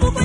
muwali